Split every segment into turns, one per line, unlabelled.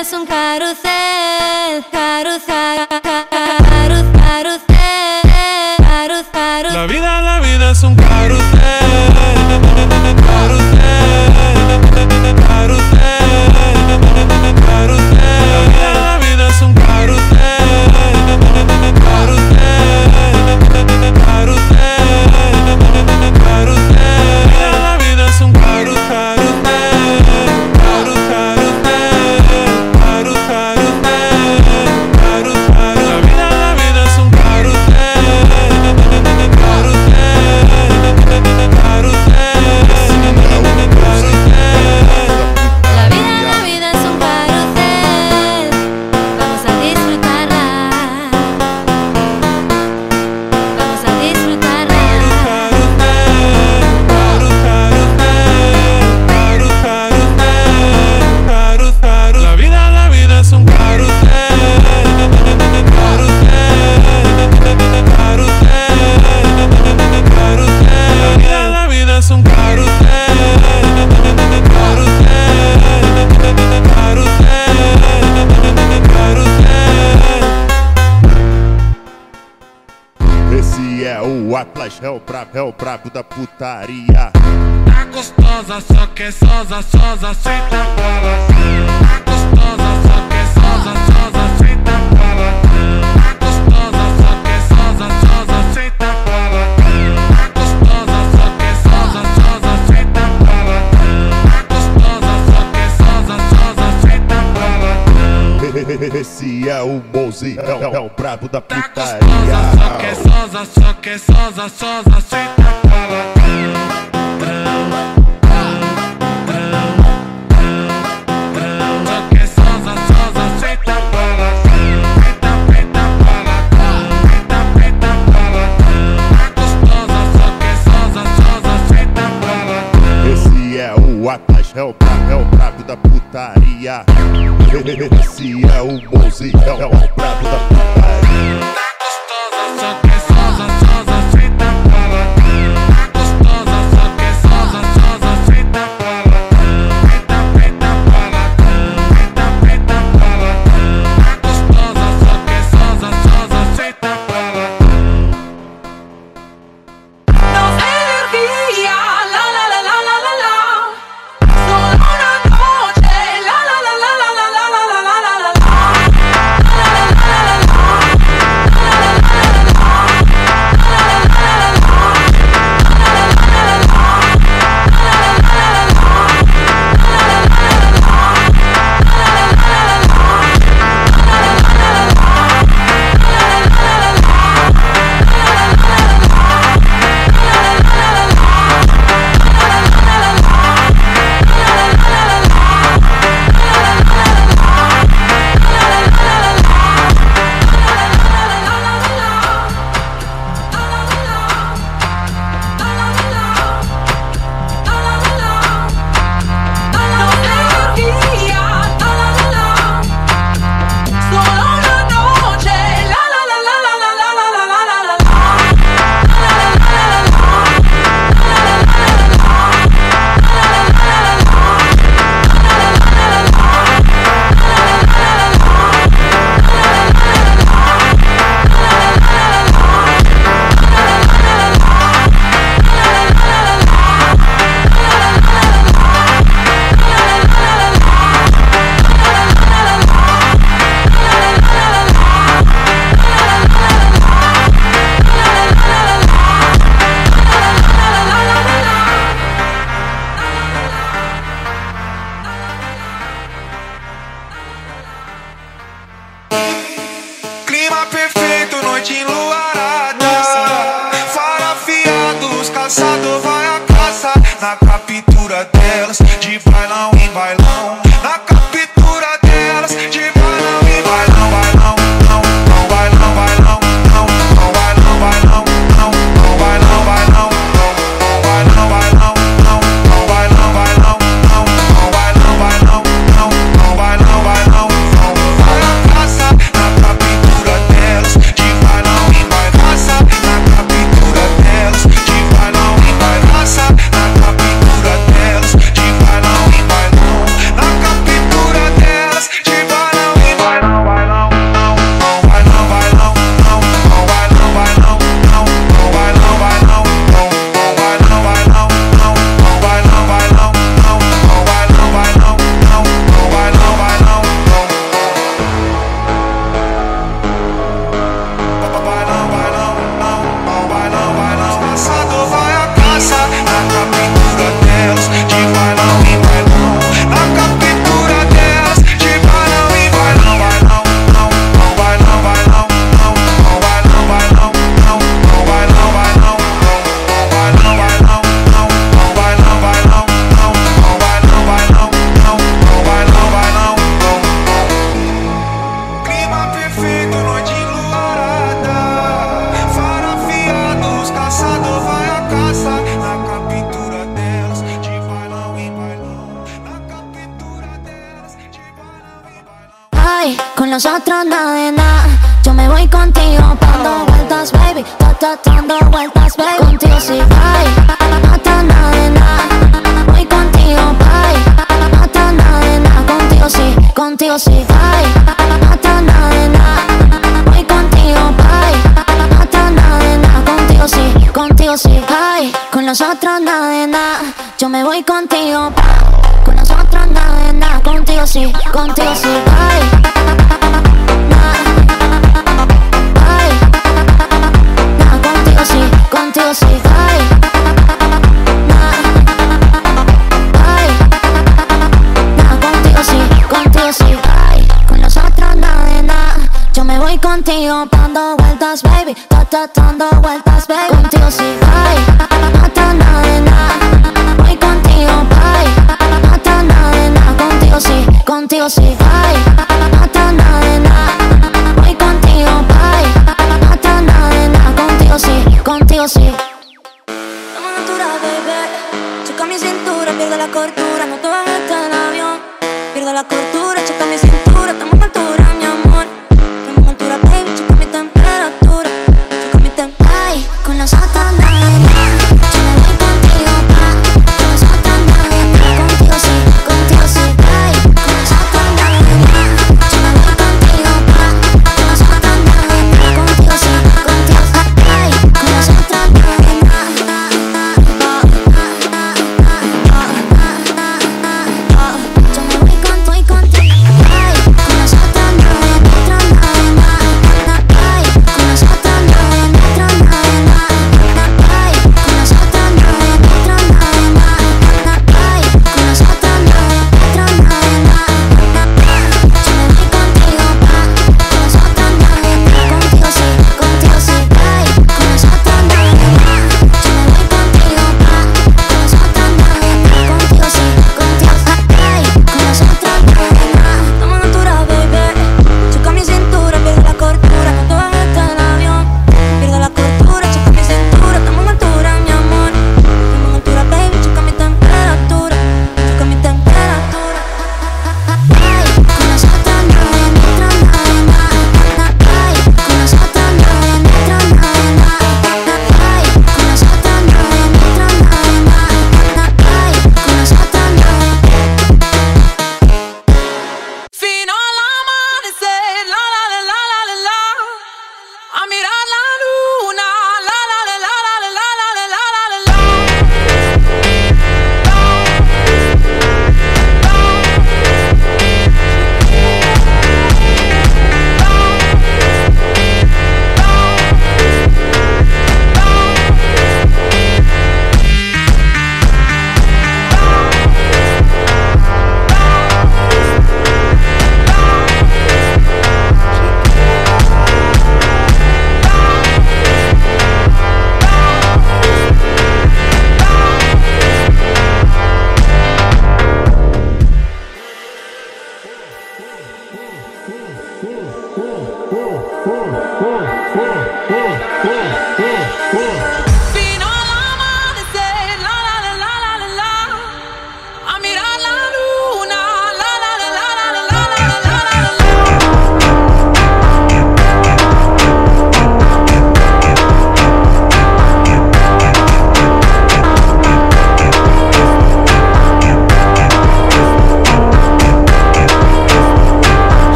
es un carrusel, carrusel, carrusel, carrusel.
La vida, la vida es un carrusel.
é putaria.
Tá gostosa, só que é sosa, sosa, senta paladão. Tá gostosa, só que é sosa, sosa, senta paladão. Tá gostosa, só que é sosa, sosa, senta paladão. Tá gostosa, só que é sosa, sosa, senta paladão. Tá gostosa, só que é sosa, sosa, senta paladão.
Esse é o Mozi, é, o brabo da putaria. Tá
gostosa, só que é sosa, só que é sosa, sosa, senta paladão. noite enluarada. Farafiado, os caçador vai
à caça. Na captura delas, de bailão em bailão. Dando vueltas, baby. Contigo sí, ay, no nada de nada. Voy contigo, bye. No nada de nada. Contigo sí, contigo sí, ay, no nada de nada. Voy contigo, bye. No nada de nada. Contigo sí, contigo sí, ay, con los otros nada de nada. Yo me voy contigo, con los otros nada de nada. Contigo sí, contigo sí, ay.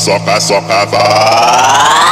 Soca, soca, vai.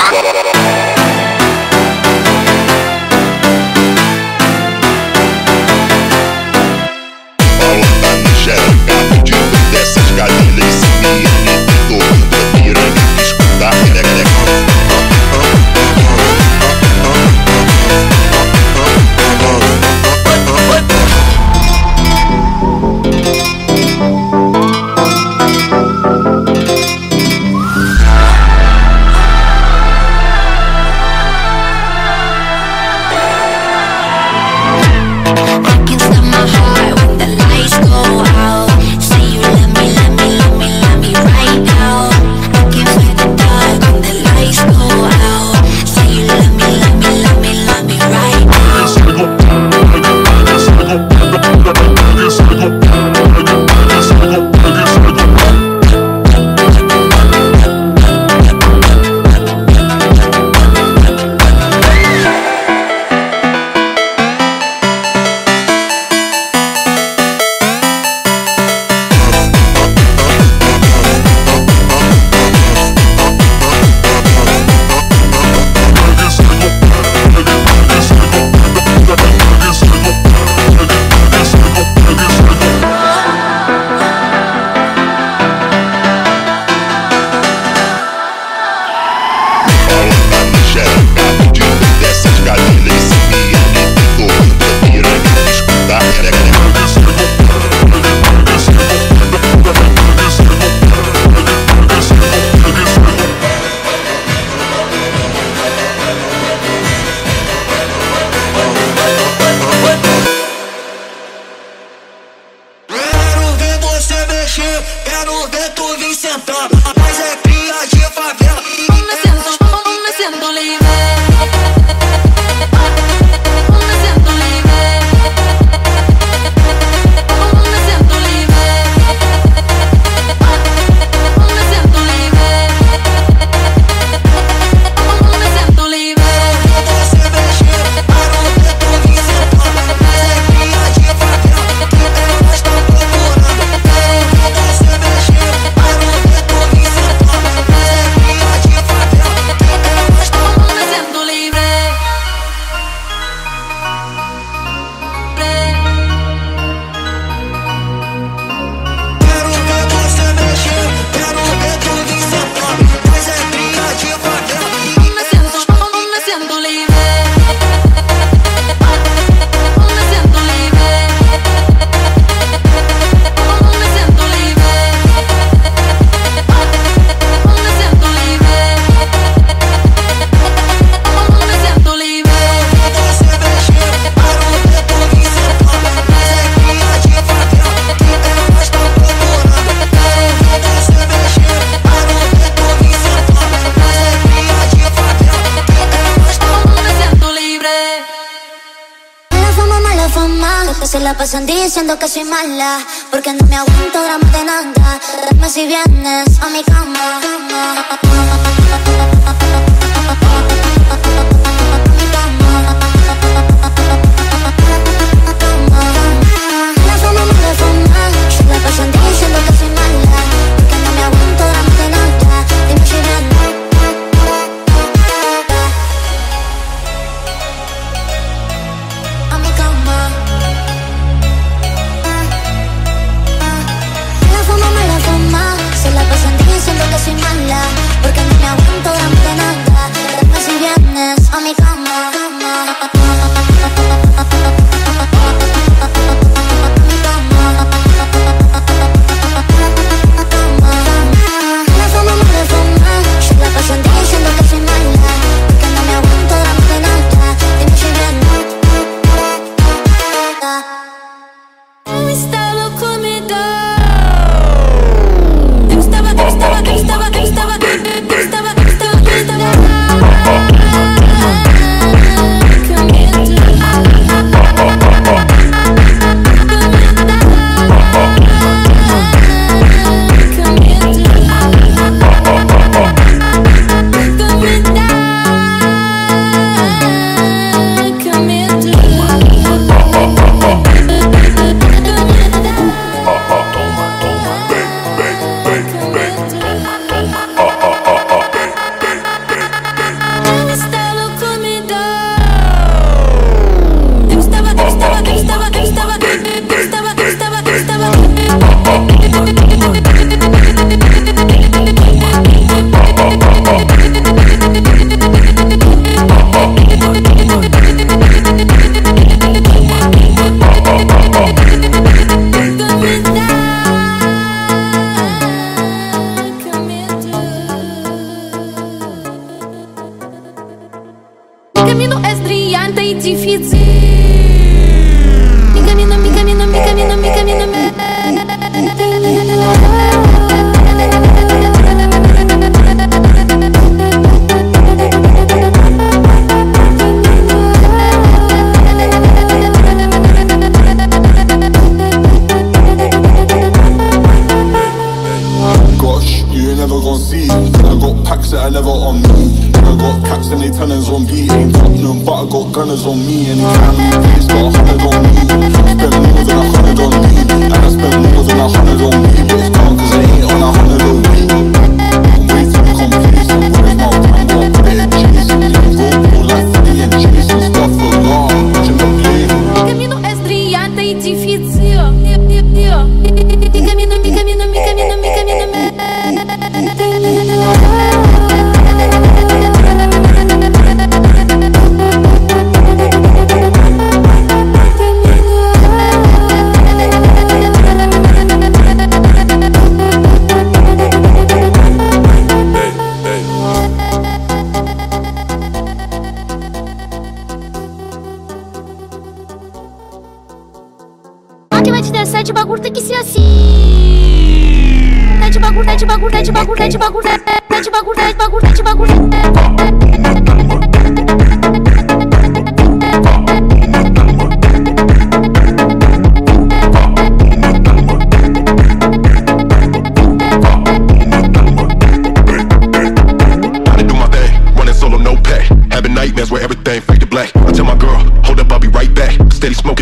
Pasan diciendo que soy mala Porque no me aguanto dramas de nada. Dame si vienes a mi cama
I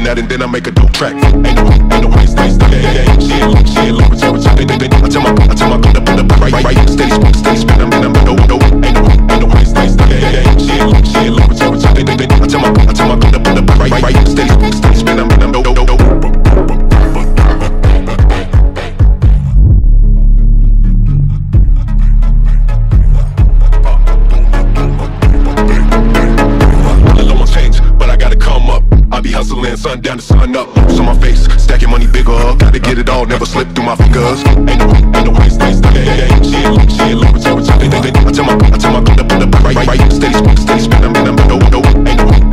that and then I make a dope track. Ain't no, ain't no stay, stay, yeah, yeah. She ain't look, she get it all, never slip through my fingers. Ain't no, ain't no yeah, yeah, yeah. I tell my, I tell my girl to pull up right, right. Steady steady spin, yeah, yeah, yeah. Up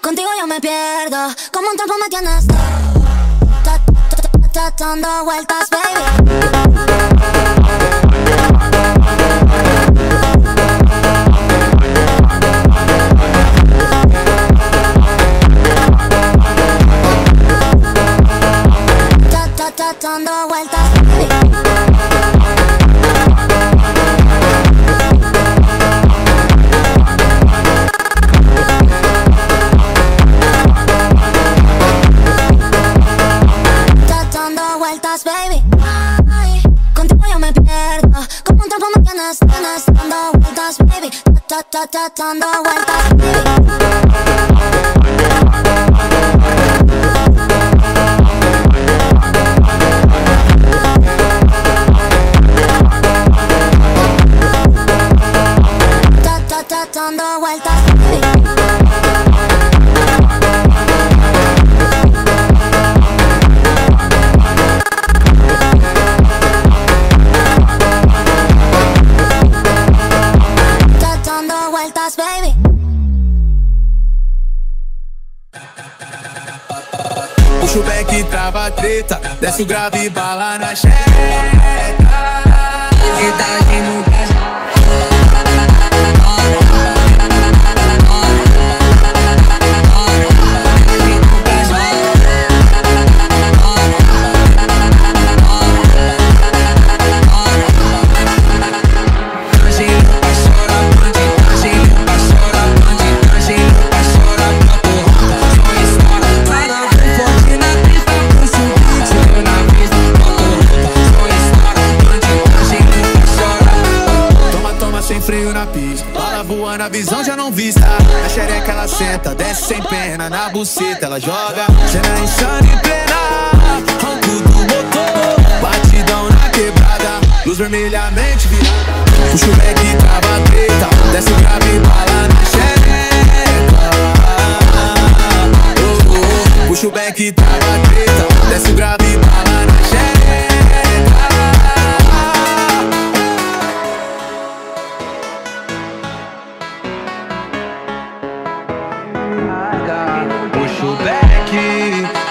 contigo yo me pierdo. Como un trompo me tienes. Dando vueltas,
tocando Desce o grave e bala na xereca. Idade no visão já não vista. Na xereca ela senta, desce sem pena. Na buceta ela joga. Cena insana em plena. Ronco do motor. Batidão na quebrada. Luz vermelha, mente virada. Puxa o back, trava a treta. Desce o grave e bala na xereca. Oh, oh. Puxa o back, trava a treta. Desce o grave e bala na xereca. back here